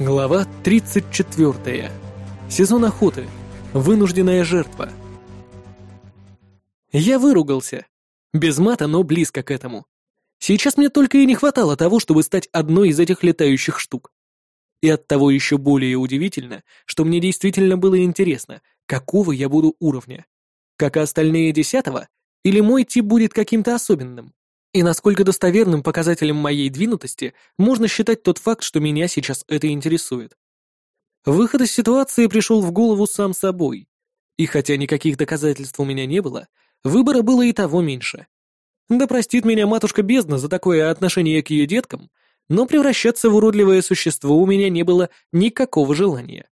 Глава 34. Сезон охоты. Вынужденная жертва. Я выругался. Без мата, но близко к этому. Сейчас мне только и не хватало того, чтобы стать одной из этих летающих штук. И оттого еще более удивительно, что мне действительно было интересно, какого я буду уровня. Как и остальные десятого, или мой тип будет каким-то особенным. И насколько достоверным показателем моей двинутости можно считать тот факт, что меня сейчас это интересует. Выход из ситуации пришел в голову сам собой. И хотя никаких доказательств у меня не было, выбора было и того меньше. Да простит меня матушка бездна за такое отношение к ее деткам, но превращаться в уродливое существо у меня не было никакого желания.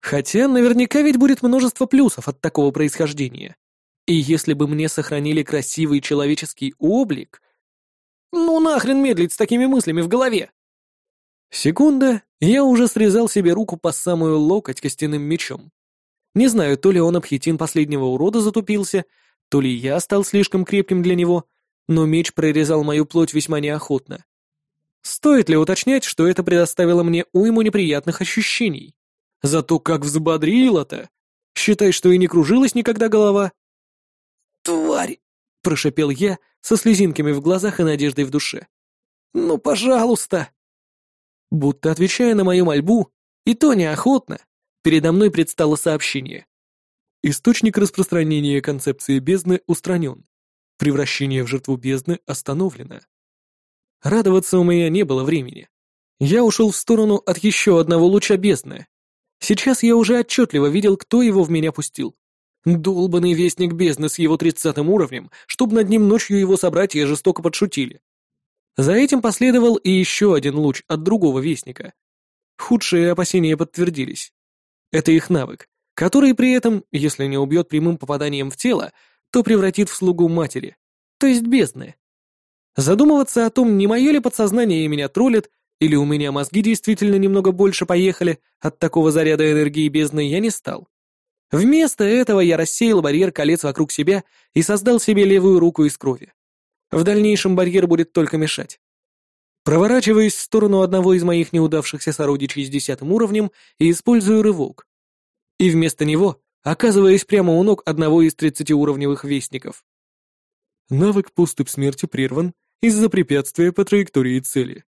Хотя наверняка ведь будет множество плюсов от такого происхождения. И если бы мне сохранили красивый человеческий облик, ну нахрен медлить с такими мыслями в голове? Секунда, я уже срезал себе руку по самую локоть костяным мечом. Не знаю, то ли он об последнего урода затупился, то ли я стал слишком крепким для него, но меч прорезал мою плоть весьма неохотно. Стоит ли уточнять, что это предоставило мне уйму неприятных ощущений? Зато как взбодрило-то! Считай, что и не кружилась никогда голова. «Тварь!» — прошепел я, со слезинками в глазах и надеждой в душе. «Ну, пожалуйста!» Будто отвечая на мою мольбу, и то неохотно, передо мной предстало сообщение. Источник распространения концепции бездны устранен. Превращение в жертву бездны остановлено. Радоваться у меня не было времени. Я ушел в сторону от еще одного луча бездны. Сейчас я уже отчетливо видел, кто его в меня пустил. Долбанный вестник бездны с его тридцатым уровнем, чтобы над ним ночью его собратья жестоко подшутили. За этим последовал и еще один луч от другого вестника. Худшие опасения подтвердились. Это их навык, который при этом, если не убьет прямым попаданием в тело, то превратит в слугу матери, то есть бездны. Задумываться о том, не мое ли подсознание меня троллит, или у меня мозги действительно немного больше поехали от такого заряда энергии бездны, я не стал. Вместо этого я рассеял барьер колец вокруг себя и создал себе левую руку из крови. В дальнейшем барьер будет только мешать. Проворачиваюсь в сторону одного из моих неудавшихся сородичей с десятым уровнем и использую рывок. И вместо него оказываюсь прямо у ног одного из тридцатиуровневых вестников. Навык поступ смерти прерван из-за препятствия по траектории цели.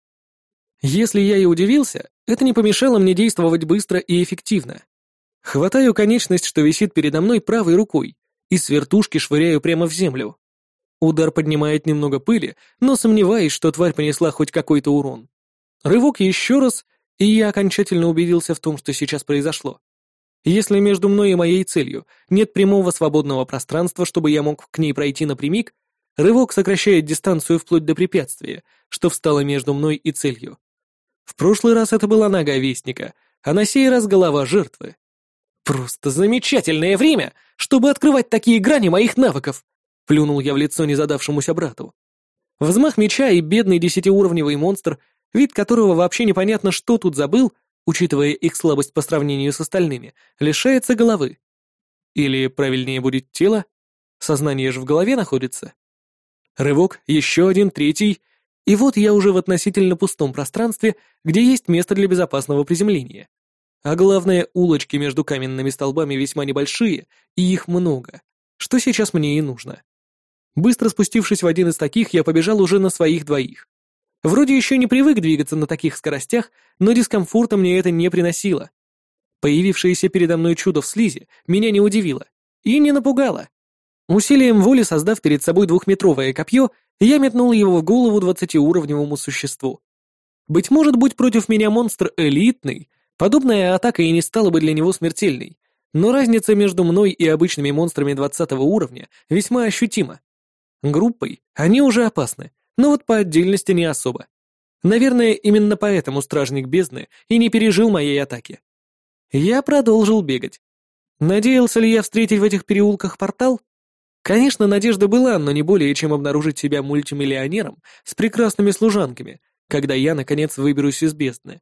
Если я и удивился, это не помешало мне действовать быстро и эффективно. Хватаю конечность, что висит передо мной правой рукой, и с вертушки швыряю прямо в землю. Удар поднимает немного пыли, но сомневаюсь, что тварь понесла хоть какой-то урон. Рывок еще раз, и я окончательно убедился в том, что сейчас произошло. Если между мной и моей целью нет прямого свободного пространства, чтобы я мог к ней пройти напрямик, рывок сокращает дистанцию вплоть до препятствия, что встало между мной и целью. В прошлый раз это была нога Вестника, а на сей раз голова жертвы. «Просто замечательное время, чтобы открывать такие грани моих навыков!» Плюнул я в лицо незадавшемуся брату. Взмах меча и бедный десятиуровневый монстр, вид которого вообще непонятно, что тут забыл, учитывая их слабость по сравнению с остальными, лишается головы. Или, правильнее будет, тело? Сознание же в голове находится. Рывок, еще один, третий, и вот я уже в относительно пустом пространстве, где есть место для безопасного приземления. А главное, улочки между каменными столбами весьма небольшие, и их много, что сейчас мне и нужно. Быстро спустившись в один из таких, я побежал уже на своих двоих. Вроде еще не привык двигаться на таких скоростях, но дискомфорта мне это не приносило. Появившееся передо мной чудо в слизи меня не удивило и не напугало. Усилием воли создав перед собой двухметровое копье, я метнул его в голову двадцатиуровневому существу. Быть может, будь против меня монстр элитный, Подобная атака и не стала бы для него смертельной, но разница между мной и обычными монстрами 20 уровня весьма ощутима. Группой они уже опасны, но вот по отдельности не особо. Наверное, именно поэтому стражник бездны и не пережил моей атаки. Я продолжил бегать. Надеялся ли я встретить в этих переулках портал? Конечно, надежда была, но не более, чем обнаружить себя мультимиллионером с прекрасными служанками, когда я, наконец, выберусь из бездны.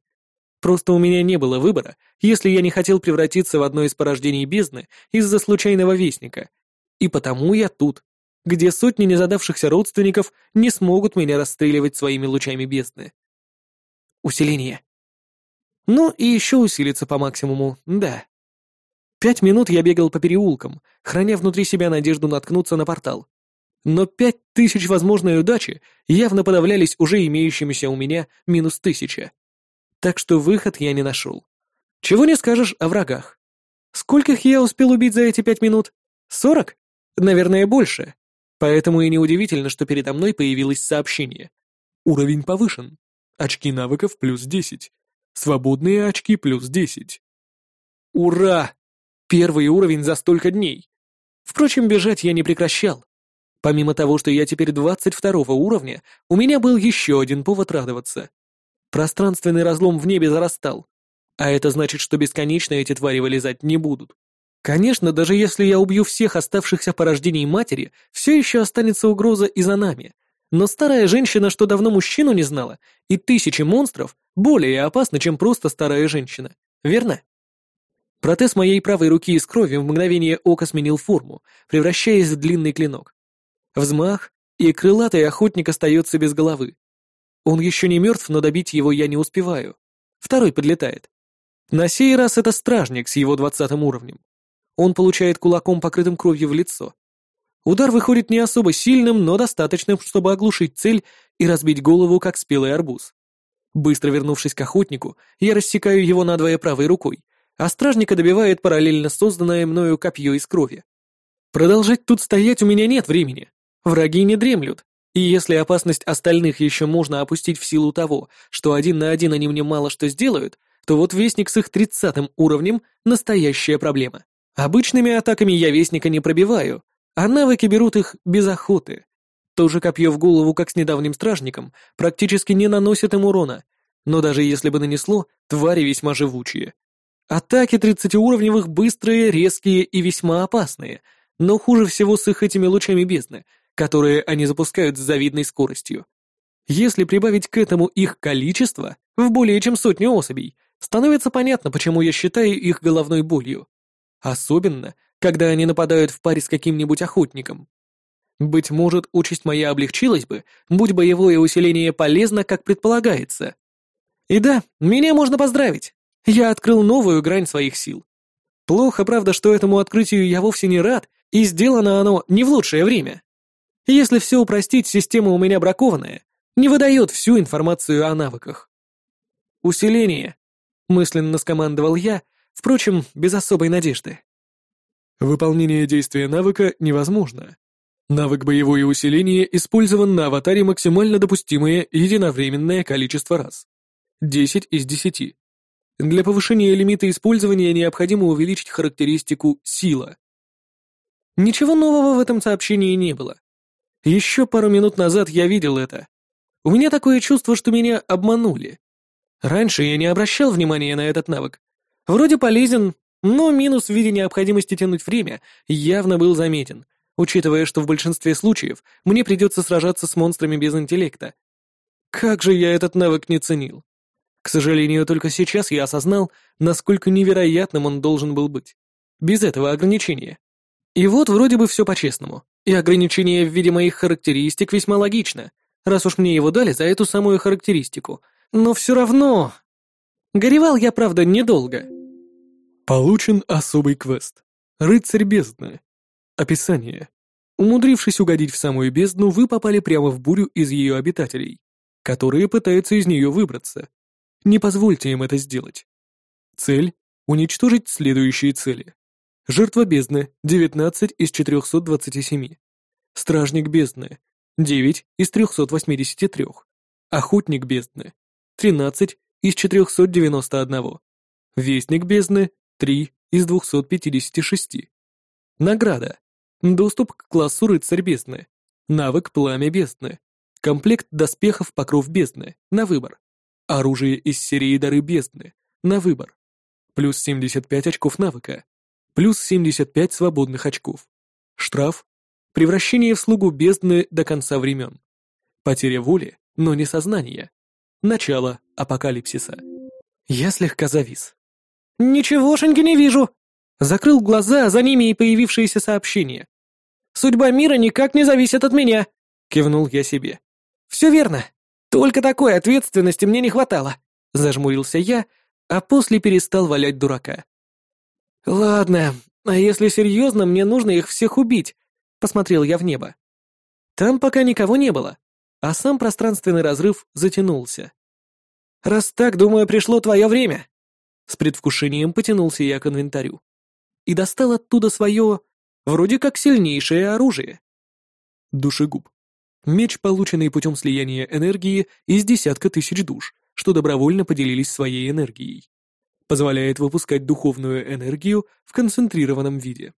Просто у меня не было выбора, если я не хотел превратиться в одно из порождений бездны из-за случайного вестника. И потому я тут, где сотни незадавшихся родственников не смогут меня расстреливать своими лучами бездны. Усиление. Ну и еще усилиться по максимуму, да. Пять минут я бегал по переулкам, храня внутри себя надежду наткнуться на портал. Но пять тысяч возможной удачи явно подавлялись уже имеющимися у меня минус тысяча. Так что выход я не нашел. Чего не скажешь о врагах. Скольких я успел убить за эти пять минут? Сорок? Наверное, больше. Поэтому и неудивительно, что передо мной появилось сообщение. Уровень повышен. Очки навыков плюс десять. Свободные очки плюс десять. Ура! Первый уровень за столько дней. Впрочем, бежать я не прекращал. Помимо того, что я теперь 22 уровня, у меня был еще один повод радоваться. Пространственный разлом в небе зарастал. А это значит, что бесконечно эти твари вылезать не будут. Конечно, даже если я убью всех оставшихся порождений матери, все еще останется угроза и за нами. Но старая женщина, что давно мужчину не знала, и тысячи монстров более опасны, чем просто старая женщина. Верно? Протез моей правой руки из крови в мгновение ока сменил форму, превращаясь в длинный клинок. Взмах, и крылатый охотник остается без головы. Он еще не мертв, но добить его я не успеваю. Второй подлетает. На сей раз это стражник с его двадцатым уровнем. Он получает кулаком, покрытым кровью в лицо. Удар выходит не особо сильным, но достаточным, чтобы оглушить цель и разбить голову, как спелый арбуз. Быстро вернувшись к охотнику, я рассекаю его надвое правой рукой, а стражника добивает параллельно созданное мною копье из крови. Продолжать тут стоять у меня нет времени. Враги не дремлют, и если опасность остальных еще можно опустить в силу того, что один на один они мне мало что сделают, то вот Вестник с их тридцатым уровнем — настоящая проблема. Обычными атаками я Вестника не пробиваю, а навыки берут их без охоты. То же копье в голову, как с недавним стражником, практически не наносит им урона, но даже если бы нанесло, твари весьма живучие. Атаки 30-уровневых быстрые, резкие и весьма опасные, но хуже всего с их этими лучами бездны, которые они запускают с завидной скоростью. Если прибавить к этому их количество, в более чем сотню особей, становится понятно, почему я считаю их головной болью. Особенно, когда они нападают в паре с каким-нибудь охотником. Быть может, участь моя облегчилась бы, будь боевое усиление полезно, как предполагается. И да, меня можно поздравить. Я открыл новую грань своих сил. Плохо, правда, что этому открытию я вовсе не рад, и сделано оно не в лучшее время. Если все упростить, система у меня бракованная, не выдает всю информацию о навыках. «Усиление», — мысленно скомандовал я, впрочем, без особой надежды. Выполнение действия навыка невозможно. Навык боевое усиление использован на аватаре максимально допустимое единовременное количество раз. 10 из 10. Для повышения лимита использования необходимо увеличить характеристику «сила». Ничего нового в этом сообщении не было. Еще пару минут назад я видел это. У меня такое чувство, что меня обманули. Раньше я не обращал внимания на этот навык. Вроде полезен, но минус в виде необходимости тянуть время явно был заметен, учитывая, что в большинстве случаев мне придется сражаться с монстрами без интеллекта. Как же я этот навык не ценил. К сожалению, только сейчас я осознал, насколько невероятным он должен был быть. Без этого ограничения. И вот вроде бы все по-честному. И ограничение в виде моих характеристик весьма логично, раз уж мне его дали за эту самую характеристику. Но все равно... Горевал я, правда, недолго. Получен особый квест. Рыцарь бездны. Описание. Умудрившись угодить в самую бездну, вы попали прямо в бурю из ее обитателей, которые пытаются из нее выбраться. Не позвольте им это сделать. Цель — уничтожить следующие цели. Жертва бездны — 19 из 427. Стражник бездны — 9 из 383. Охотник бездны — 13 из 491. Вестник бездны — 3 из 256. Награда. Доступ к классу рыцарь бездны. Навык пламя бездны. Комплект доспехов покров бездны. На выбор. Оружие из серии Дары Бездны. На выбор. Плюс 75 очков навыка. Плюс 75 свободных очков. Штраф. Превращение в слугу бездны до конца времен. Потеря воли, но не сознания. Начало апокалипсиса. Я слегка завис. «Ничегошеньки не вижу!» Закрыл глаза, за ними и появившиеся сообщения. «Судьба мира никак не зависит от меня!» — кивнул я себе. «Все верно. Только такой ответственности мне не хватало, зажмурился я, а после перестал валять дурака. «Ладно, а если серьезно, мне нужно их всех убить», — посмотрел я в небо. Там пока никого не было, а сам пространственный разрыв затянулся. «Раз так, думаю, пришло твое время!» С предвкушением потянулся я к инвентарю. И достал оттуда свое, вроде как сильнейшее оружие. Душегуб. Меч, полученный путем слияния энергии из десятка тысяч душ, что добровольно поделились своей энергией. Позволяет выпускать духовную энергию в концентрированном виде.